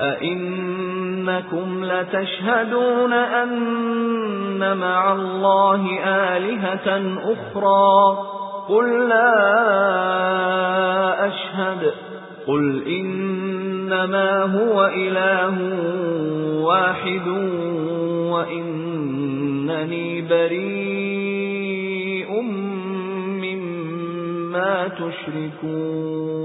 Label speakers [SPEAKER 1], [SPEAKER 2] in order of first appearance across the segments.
[SPEAKER 1] أَئِنَّكُمْ لَتَشْهَدُونَ أَنَّ مَعَ اللَّهِ آلِهَةً أُخْرَى قُل لَّا أَشْهَدُ قُلْ إِنَّمَا هُوَ إِلَٰهٌ وَاحِدٌ وَإِنَّنِي بَرِيءٌ مِّمَّا تُشْرِكُونَ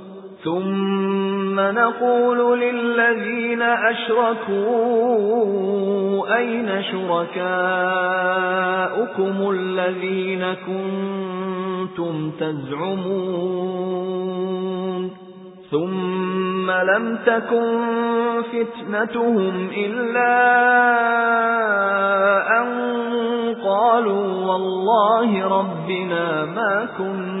[SPEAKER 1] ثُمَّ نَقُولُ لِلَّذِينَ أَشْرَكُوا أَيْنَ شُرَكَاؤُكُمُ الَّذِينَ كُنتُمْ تَزْعُمُونَ ثُمَّ لَمْ تَكُنْ فِتْنَتُهُمْ إِلَّا أَن قَالُوا وَاللَّهِ رَبِّنَا مَا كُنَّا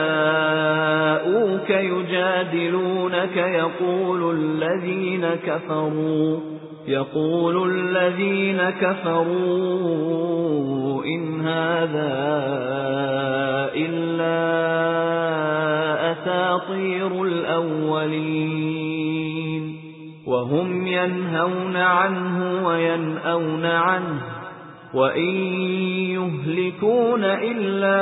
[SPEAKER 1] جَاءُوكَ يُجَادِلُونَكَ يَقُولُ الَّذِينَ كَفَرُوا يَقُولُ الَّذِينَ كَفَرُوا إِنْ هَذَا إِلَّا أَسَاطِيرُ الْأَوَّلِينَ. وَهُمْ يَنْهَوْنَ عَنْهُ وَيَنْأَوْنَ عَنْهُ وَإِن يُهْلِكُونَ إِلَّا